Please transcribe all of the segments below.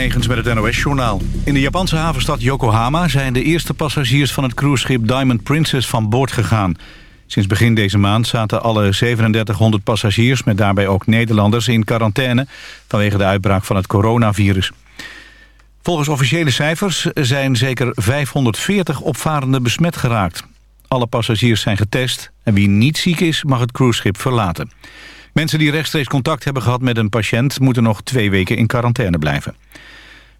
Negens met het NOS-journaal. In de Japanse havenstad Yokohama zijn de eerste passagiers van het cruiseschip Diamond Princess van boord gegaan. Sinds begin deze maand zaten alle 3700 passagiers, met daarbij ook Nederlanders, in quarantaine vanwege de uitbraak van het coronavirus. Volgens officiële cijfers zijn zeker 540 opvarenden besmet geraakt. Alle passagiers zijn getest en wie niet ziek is mag het cruiseschip verlaten. Mensen die rechtstreeks contact hebben gehad met een patiënt... moeten nog twee weken in quarantaine blijven.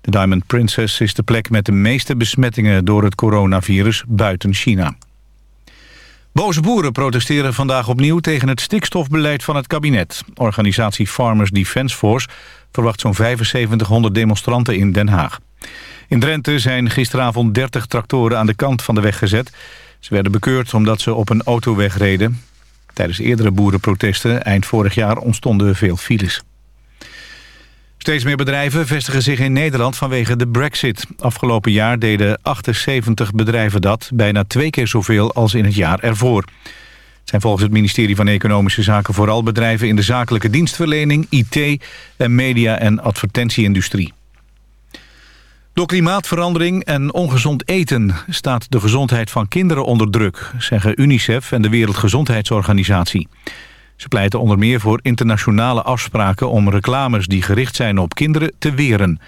De Diamond Princess is de plek met de meeste besmettingen... door het coronavirus buiten China. Boze boeren protesteren vandaag opnieuw tegen het stikstofbeleid van het kabinet. Organisatie Farmers Defence Force verwacht zo'n 7500 demonstranten in Den Haag. In Drenthe zijn gisteravond 30 tractoren aan de kant van de weg gezet. Ze werden bekeurd omdat ze op een autoweg reden. Tijdens eerdere boerenprotesten eind vorig jaar ontstonden veel files. Steeds meer bedrijven vestigen zich in Nederland vanwege de brexit. Afgelopen jaar deden 78 bedrijven dat, bijna twee keer zoveel als in het jaar ervoor. Het zijn volgens het ministerie van Economische Zaken vooral bedrijven in de zakelijke dienstverlening, IT en media- en advertentieindustrie. Door klimaatverandering en ongezond eten staat de gezondheid van kinderen onder druk, zeggen UNICEF en de Wereldgezondheidsorganisatie. Ze pleiten onder meer voor internationale afspraken om reclames die gericht zijn op kinderen te weren.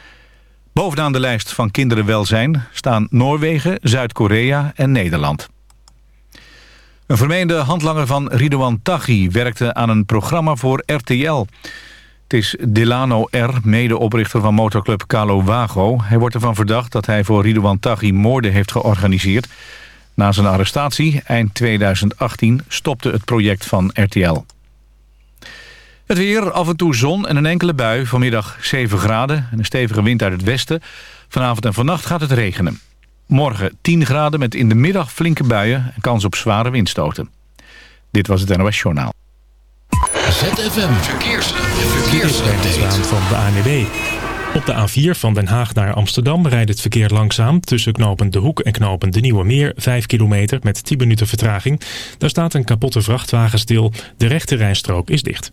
Bovenaan de lijst van kinderenwelzijn staan Noorwegen, Zuid-Korea en Nederland. Een vermeende handlanger van Ridouan Taghi werkte aan een programma voor RTL. Het is Delano R., medeoprichter van motorclub Calo Wago. Hij wordt ervan verdacht dat hij voor Ridouan Taghi moorden heeft georganiseerd. Na zijn arrestatie, eind 2018, stopte het project van RTL. Het weer, af en toe zon en een enkele bui. Vanmiddag 7 graden en een stevige wind uit het westen. Vanavond en vannacht gaat het regenen. Morgen 10 graden met in de middag flinke buien en kans op zware windstoten. Dit was het NOS Journaal. ZFM Verkeers. Verkeersupdate van de ANWB. Op de A4 van Den Haag naar Amsterdam rijdt het verkeer langzaam... tussen knopen De Hoek en knopen De Nieuwe Meer, 5 kilometer met 10 minuten vertraging. Daar staat een kapotte vrachtwagen stil. De rechte rijstrook is dicht.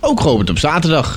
ook geopend op zaterdag.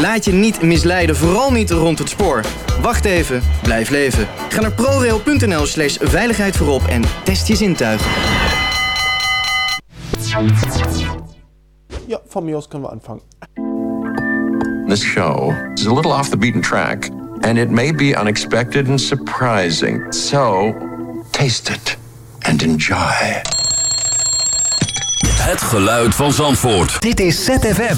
Laat je niet misleiden, vooral niet rond het spoor. Wacht even, blijf leven. Ga naar prorail.nl slash veiligheid voorop en test je zintuigen. Ja, van Mios kunnen we aanvangen. This show is a little off the beaten track, and it may be unexpected and surprising. So, taste it and enjoy. Het geluid van Zandvoort. Dit is ZFM.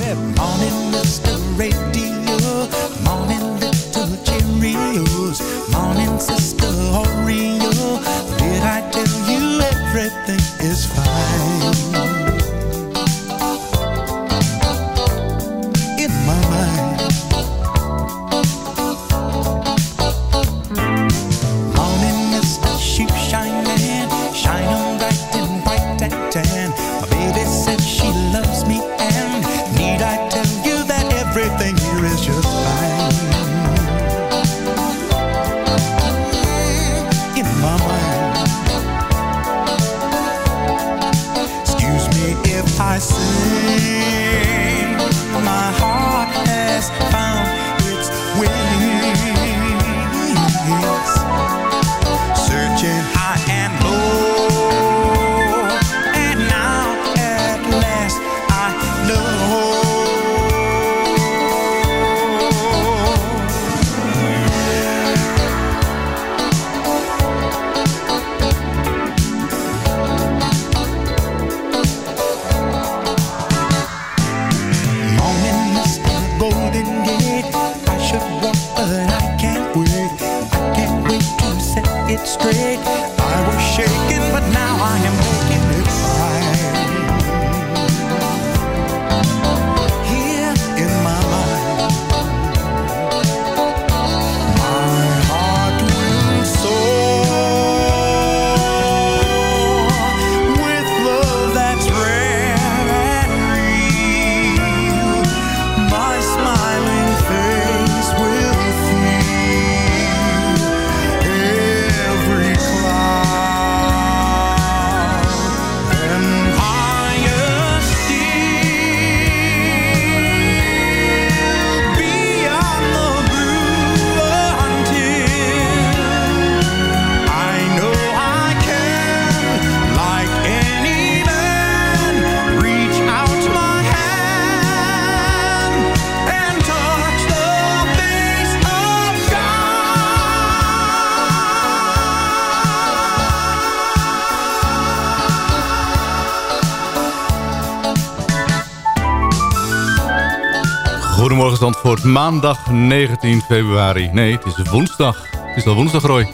Maandag 19 februari. Nee, het is woensdag. Het is al woensdag, Roy.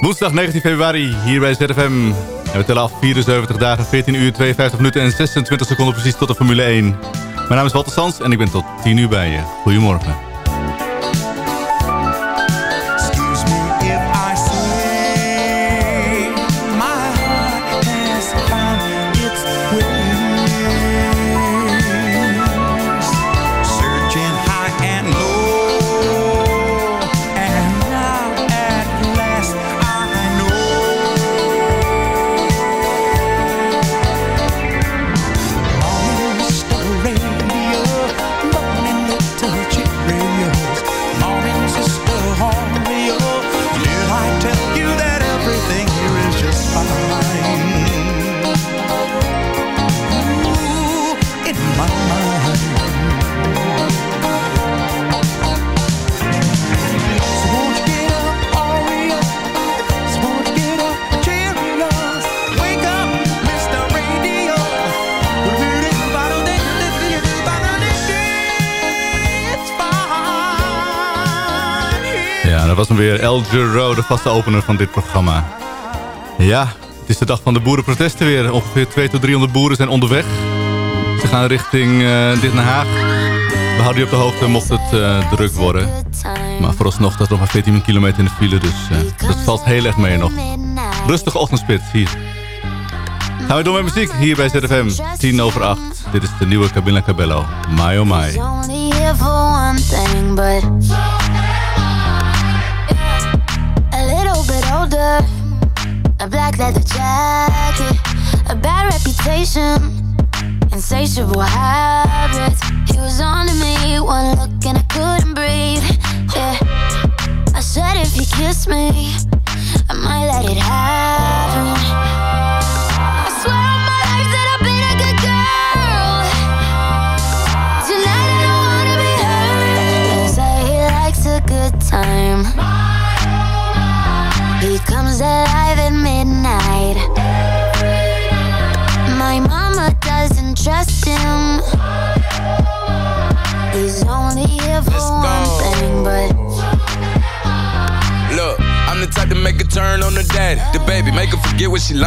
Woensdag 19 februari, hier bij ZFM. En we tellen af 74 dagen, 14 uur, 52 minuten en 26 seconden precies tot de Formule 1. Mijn naam is Walter Sans en ik ben tot 10 uur bij je. Goedemorgen. Weer. El Giro, de vaste opener van dit programma. Ja, het is de dag van de boerenprotesten weer. Ongeveer 200 tot 300 boeren zijn onderweg. Ze gaan richting eh dit naar Haag. We houden je op de hoogte mocht het eh, druk worden. Maar vooralsnog er nog maar 14 kilometer in de file, dus eh, dat valt heel erg mee nog. Rustige ochtendspit, hier. Gaan we door met muziek hier bij ZFM. 10 over 8. Dit is de nieuwe Camilla Cabello. My oh. Leather jacket, a bad reputation, insatiable habits.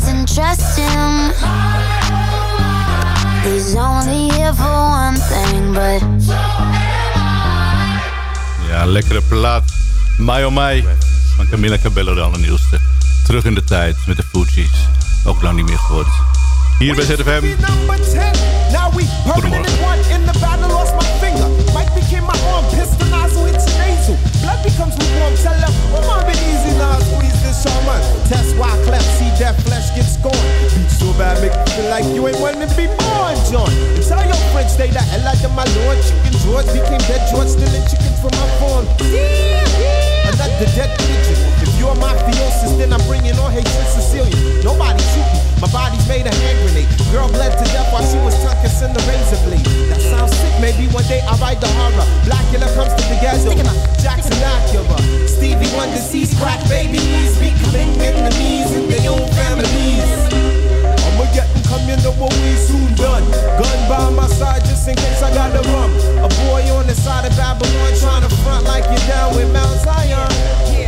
doesn't trust him. He's only here one thing, but Ja, lekkere plaat. Mai oh mai. Van Camilla Cabello, de allernieuwste. Terug in de tijd met de Fuji's. Ook lang niet meer gehoord. Hier bij ZFM. Goedemorgen. someone. Test why clap, see that flesh get scorned. Beat so bad, make you feel like you ain't wanting to be born, John. Tell your friends they that hell out of my lord. Chicken George became dead George, stealing chickens from my farm. Yeah, yeah. Another dead bitch you're my theosis, then I'm bringing all hate to Cecilia. Nobody shoot me. My body's made a hand grenade. Girl bled to death while she was tucked in the razor blade. That sounds sick. Maybe one day I'll write the horror. Black Blackula comes to the ghetto. Jackson Acura. Stevie Wonder sees crack babies becoming enemies in their own families. I'ma get them coming up what we soon done. Gun by my side just in case I got the rum. A boy on the side of Babylon trying to front like you're down with Mount Zion.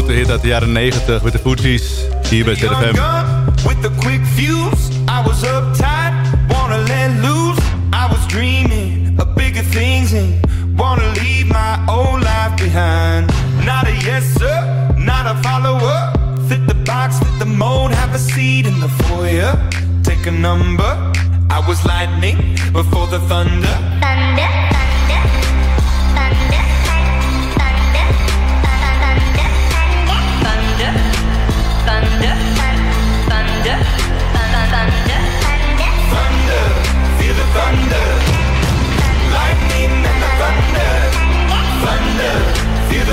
grote hit uit de jaren 90 met de Hier bij ZFM. With the quick fuse, I was uptight, wanna let loose. I was dreaming of bigger things and wanna leave my old life behind. Not a yes sir, not a follower. Fit the box, fit the mold, have a seat in the foyer. Take a number. I was lightning before the thunder. Thunder.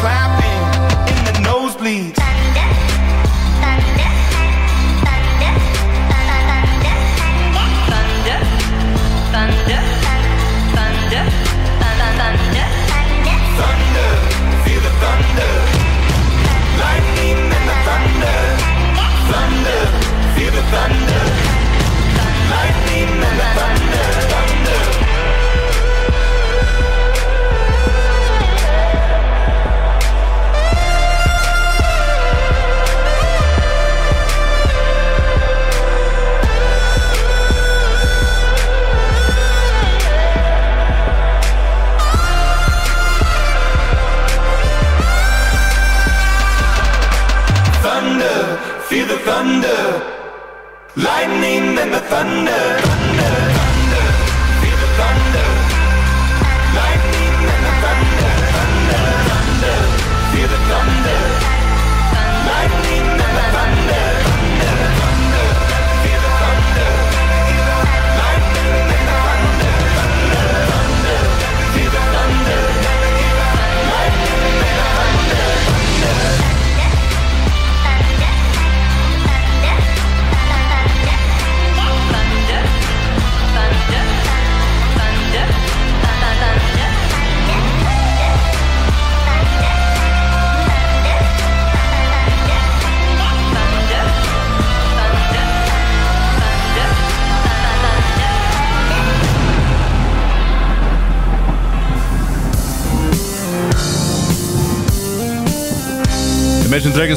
clap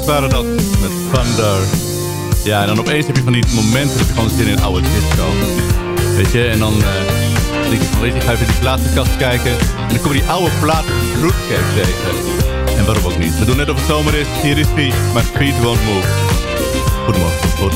Oasis waren dat. Met Thunder. Ja, en dan opeens heb je van die momenten dat je gewoon zit in een oude disco. Weet je, en dan uh, denk je van, weet je, ik ga even die platenkast kijken. En dan komen die oude platen Rootcake tegen. En waarom ook niet. We doen net of het zomer is. Hier is die, maar feet won't move. Goedemorgen. Goed.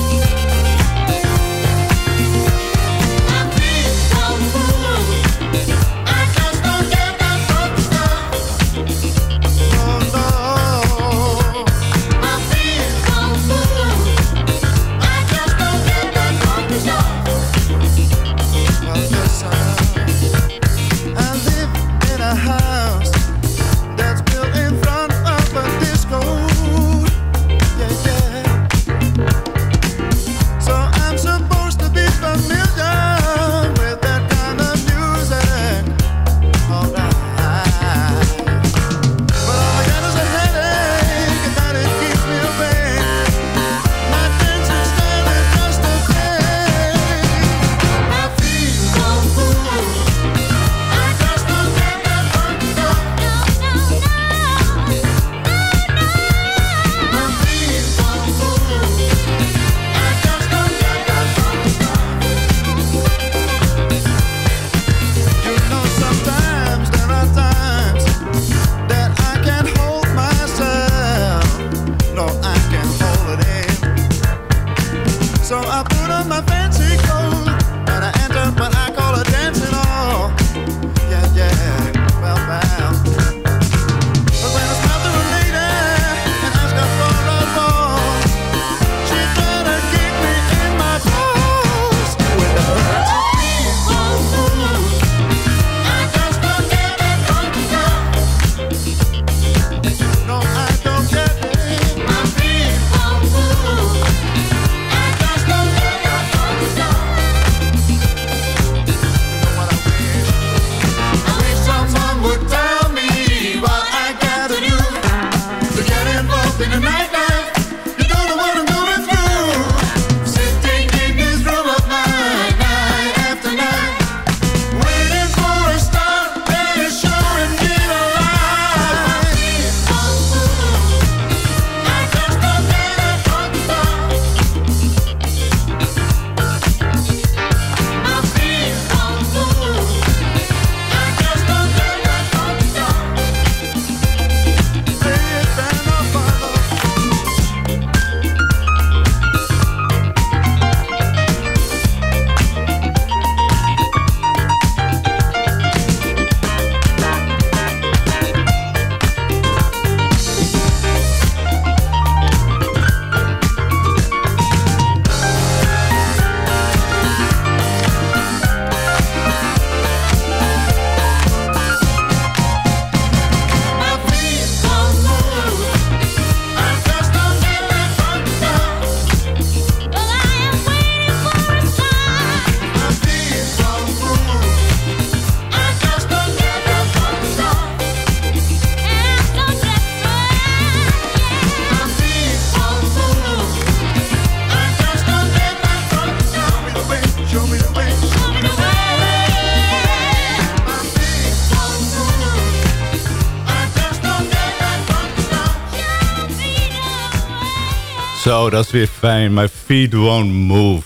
Zo, dat is weer fijn. My feet won't move.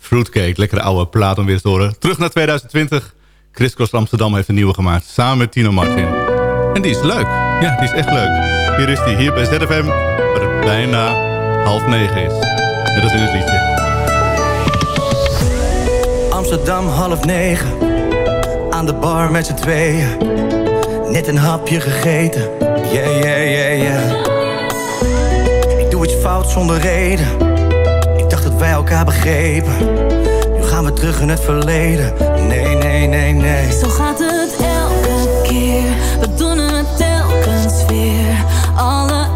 Fruitcake, lekkere oude plaat om weer te horen. Terug naar 2020. Chris Cross Amsterdam heeft een nieuwe gemaakt. Samen met Tino Martin. En die is leuk. Ja, die is echt leuk. Hier is die, hier bij ZFM. Waar het bijna half negen is. Net als in het liedje. Amsterdam half negen. Aan de bar met z'n tweeën. Net een hapje gegeten. Yeah, yeah, yeah, yeah. Zonder reden. Ik dacht dat wij elkaar begrepen. Nu gaan we terug in het verleden. Nee, nee, nee, nee. Zo gaat het elke keer. We doen het telkens weer. Alle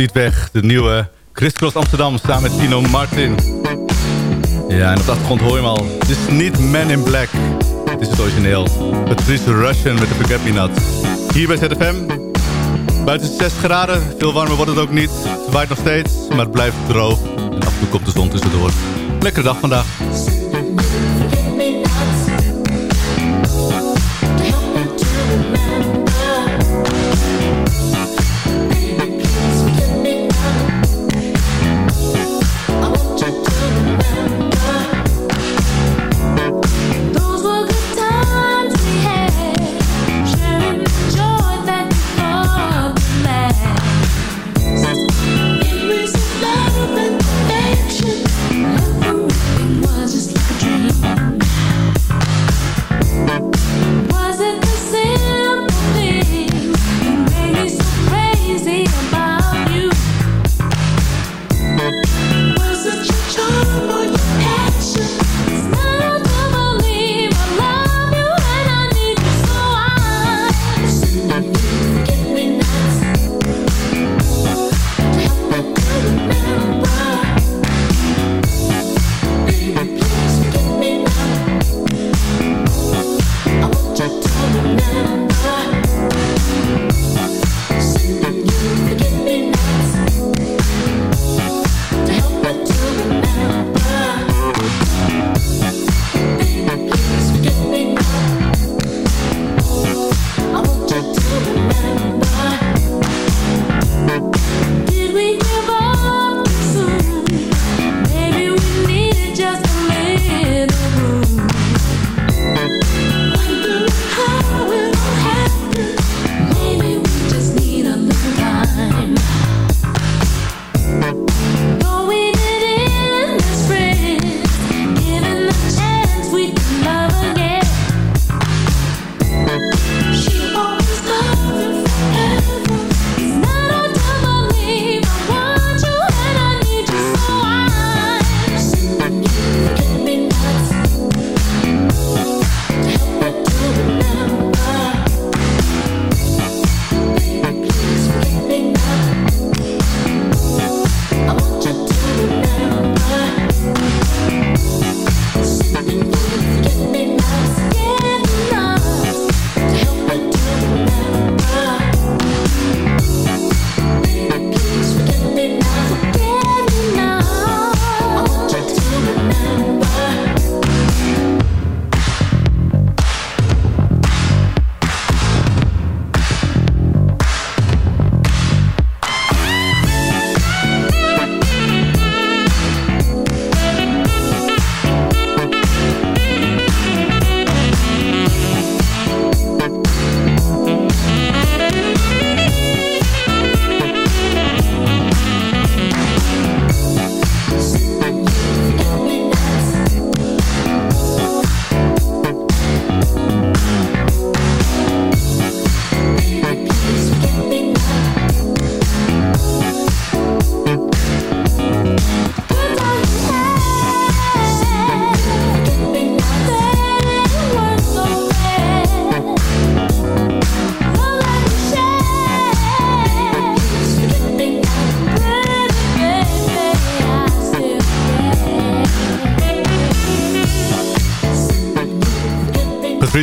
niet weg. De nieuwe Chris Cross Amsterdam samen met Tino Martin. Ja, en op de achtergrond hoor je hem al. Het is niet Man in Black. Het is het origineel. Patrice Russian met de Forget Me Not. Hier bij ZFM. Buiten is het 60 graden. Veel warmer wordt het ook niet. Het waait nog steeds, maar het blijft droog. En af en toe komt de zon tussendoor. Lekkere dag vandaag.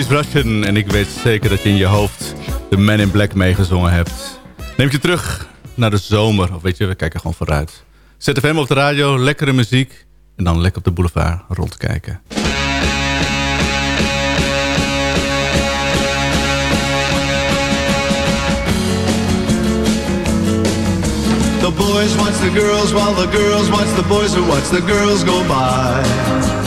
Russian en ik weet zeker dat je in je hoofd de Man in Black meegezongen hebt. Neemt je terug naar de zomer. Of weet je, we kijken gewoon vooruit. ZFM op de radio, lekkere muziek. En dan lekker op de boulevard rondkijken. The boys watch the girls while the girls watch the boys who watch the girls go by.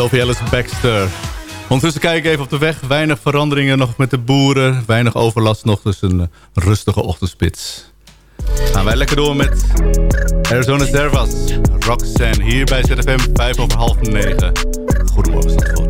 Sophie Ellis Baxter. Ondertussen kijk ik even op de weg. Weinig veranderingen nog met de boeren. Weinig overlast nog, dus een eh, rustige ochtendspits. Gaan wij lekker door met Arizona Servas. Roxanne, hier bij ZFM 5 over half 9. Goedemorgen.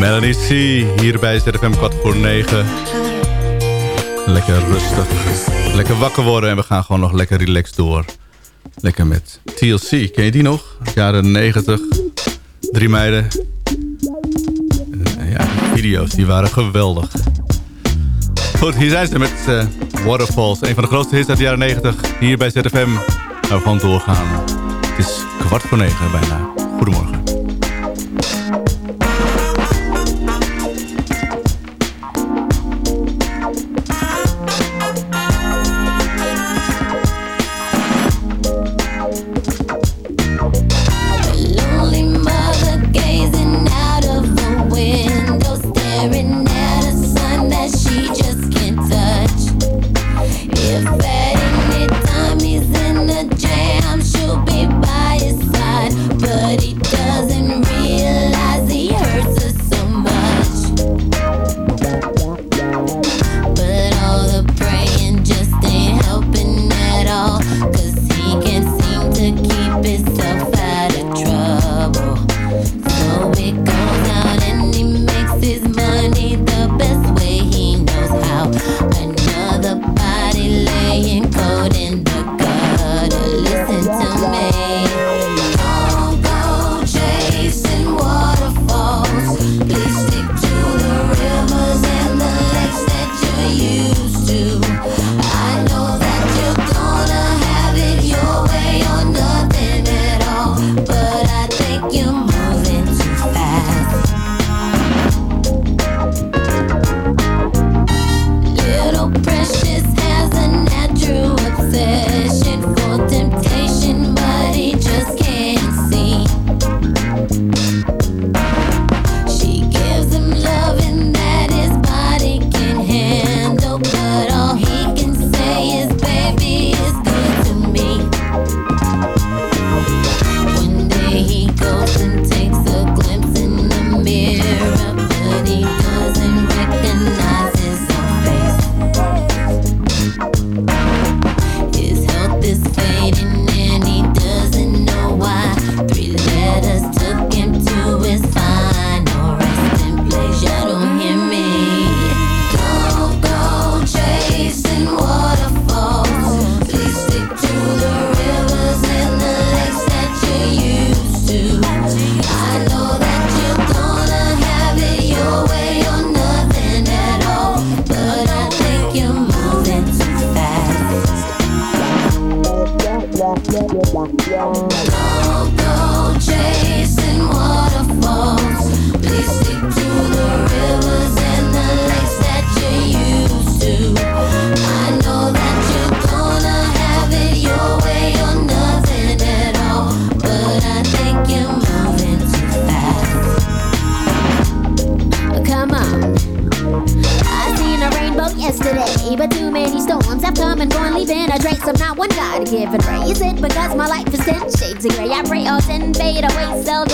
Melanie C. Hier bij ZFM kwart voor negen. Lekker rustig. Lekker wakker worden en we gaan gewoon nog lekker relaxed door. Lekker met TLC. Ken je die nog? Jaren 90. Drie meiden. En, ja, die video's die waren geweldig. Goed, hier zijn ze met eh, Waterfalls. Een van de grootste hits uit de jaren 90. Hier bij ZFM. Gaan we gewoon doorgaan. Het is kwart voor negen bijna. Goedemorgen.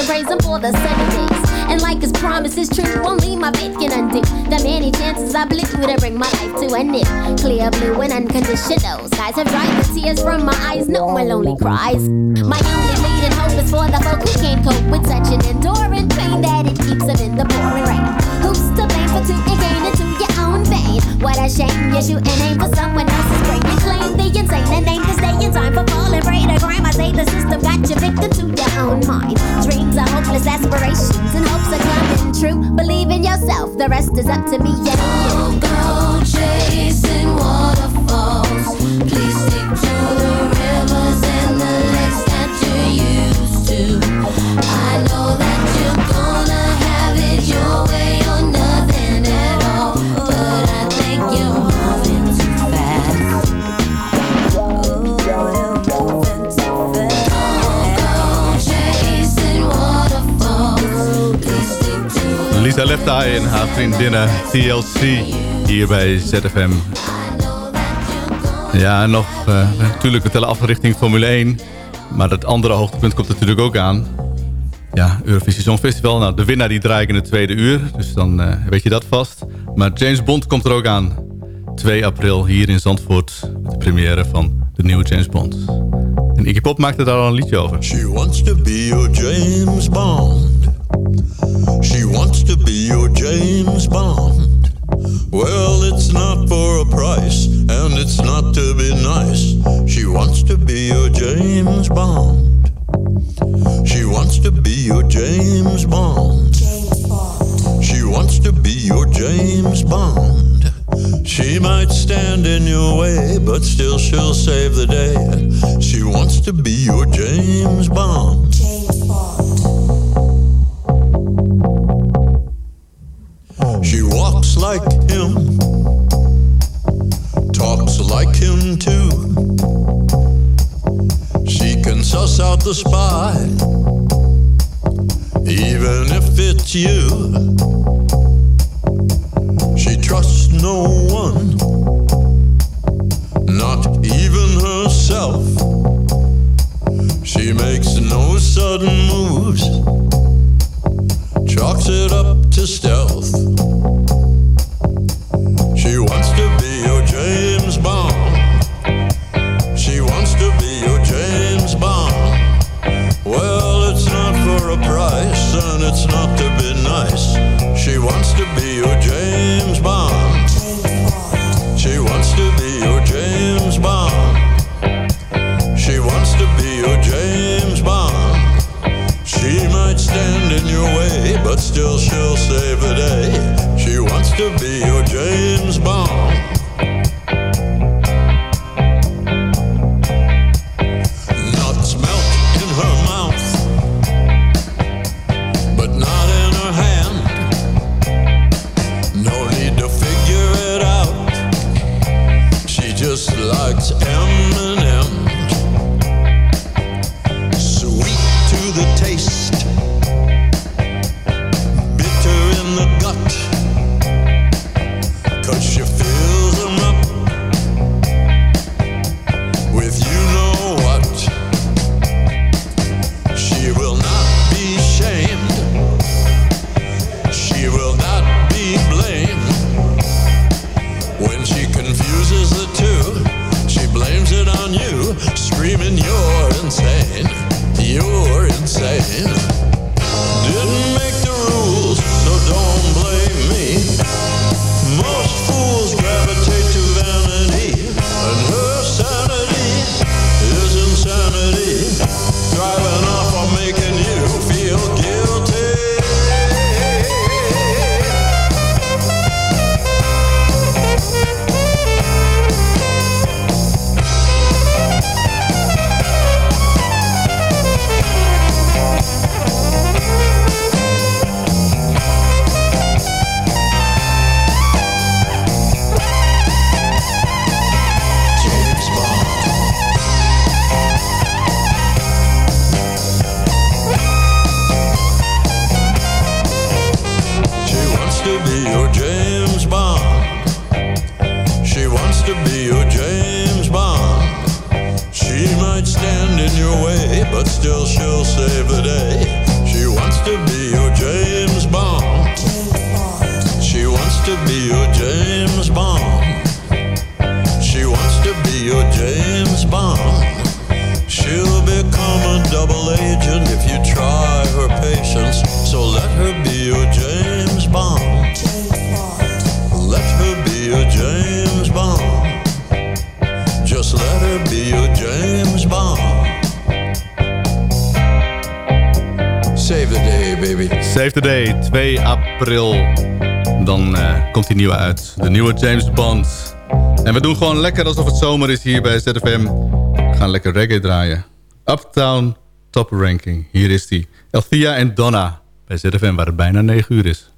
Praise Him for the sunny days. And like His promise is true, only my faith can undo the many chances I blew to bring my life to an end. Clear blue and unconditional skies have dried the tears from my eyes. No more lonely cries. My only leading hope is for the folk who can't cope with such an enduring pain that it keeps them in the pouring rain. Who's to blame for two and into your own vein? What a shame you shoot an aim for someone else's brain. You claim the insane and aim to stay in time for falling prey to crime. Say the system got you victim to your own mind. Dreams are hopeless aspirations and hopes are coming true. Believe in yourself, the rest is up to me and you. Go chasing Lisa Left Eye en haar vriendinnen TLC hier bij ZFM. Ja, nog eh, natuurlijk we tellen af richting Formule 1. Maar het andere hoogtepunt komt natuurlijk ook aan. Ja, Eurovisie Songfestival. Nou, de winnaar die draai in het tweede uur. Dus dan eh, weet je dat vast. Maar James Bond komt er ook aan. 2 april hier in Zandvoort. De première van de nieuwe James Bond. En Iggy Pop maakte daar al een liedje over. She wants to be your James Bond. She wants to be your James Bond. Well, it's not for a price, and it's not to be nice. She wants to be your James Bond. She wants to be your James Bond. She wants to be your James Bond. She might stand in your way, but still she'll save the day. She wants to be your James Bond. She walks like him, talks like him too. She can suss out the spy, even if it's you. She trusts no one, not even herself. She makes no sudden moves, chalks it up to stealth. april. Dan eh, komt die nieuwe uit. De nieuwe James Bond. En we doen gewoon lekker alsof het zomer is hier bij ZFM. We gaan lekker reggae draaien. Uptown Top Ranking. Hier is die. Althea en Donna bij ZFM waar het bijna 9 uur is.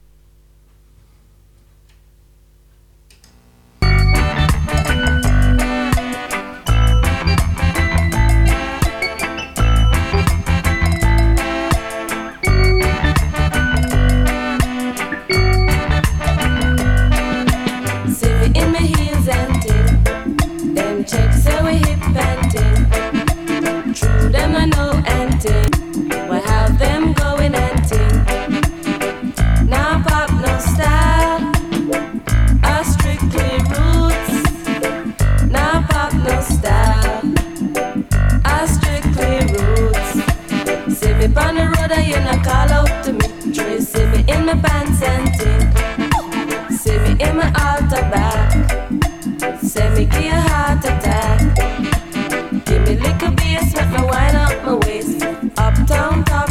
consenting. Me in my outer back. Say me give heart attack. Give me little bass, up my waist. Uptown, top.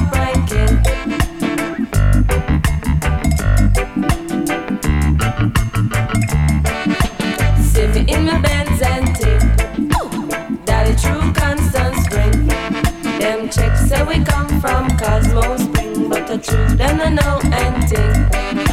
the truth and the no ending.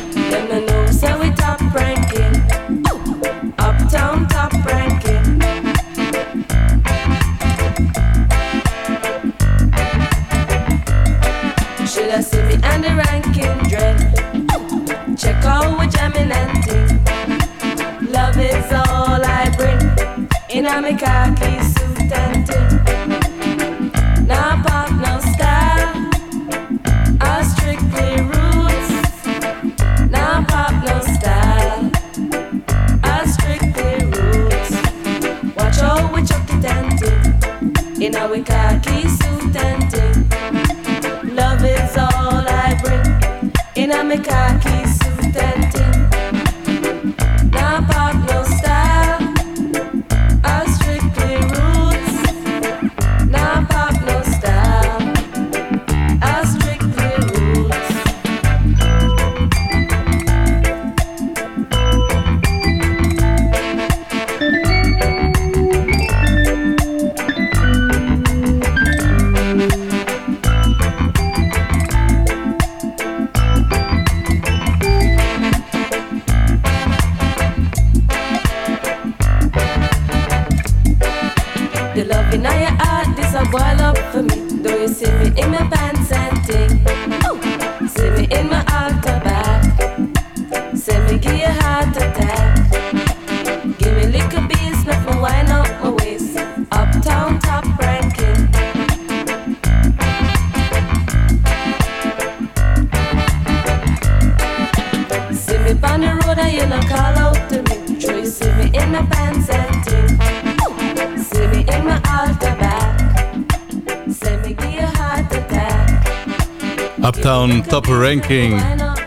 Uptown Top Ranking.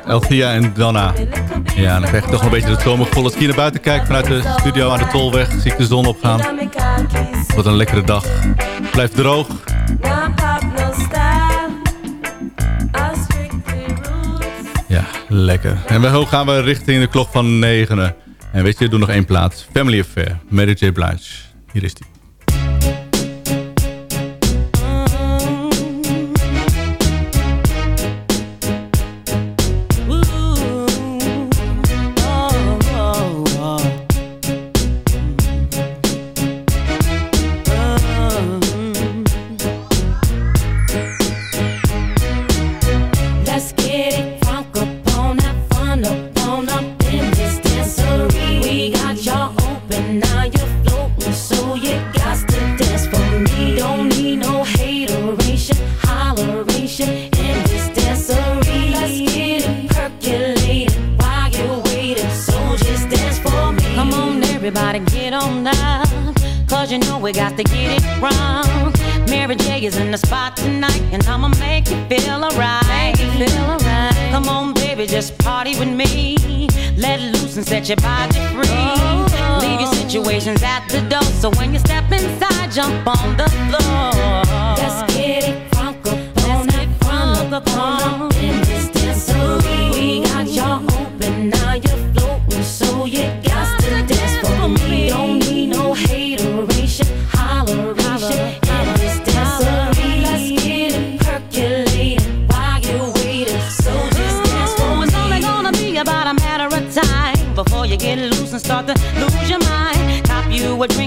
Althea en Donna. Ja, dan krijg je toch een beetje het zomergevoel. Als ik hier naar buiten kijk vanuit de studio aan de Tolweg, zie ik de zon opgaan. Wat een lekkere dag. Blijf droog. Ja, lekker. En we gaan we richting de klok van negenen. En weet je, doe nog één plaats. Family Affair, Mary J. Blige. Hier is die.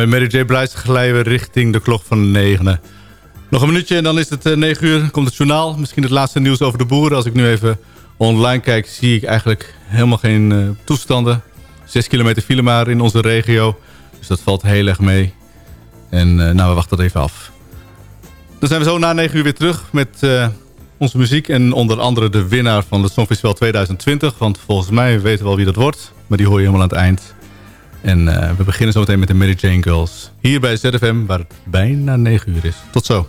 met Mary J. Blige glijden richting de klok van 9. Nog een minuutje en dan is het 9 uur. Komt het journaal. Misschien het laatste nieuws over de boeren. Als ik nu even online kijk, zie ik eigenlijk helemaal geen eh, toestanden. 6 kilometer file maar in onze regio. Dus dat valt heel erg mee. En eh, nou, we wachten dat even af. Dan zijn we zo na 9 uur weer terug met eh, onze muziek. En onder andere de winnaar van het Songfestival 2020. Want volgens mij weten we wel wie dat wordt. Maar die hoor je helemaal aan het eind. En eh, we beginnen zometeen met de Mary Jane Girls. Hier bij ZFM, waar het bijna 9 uur is. Tot zo.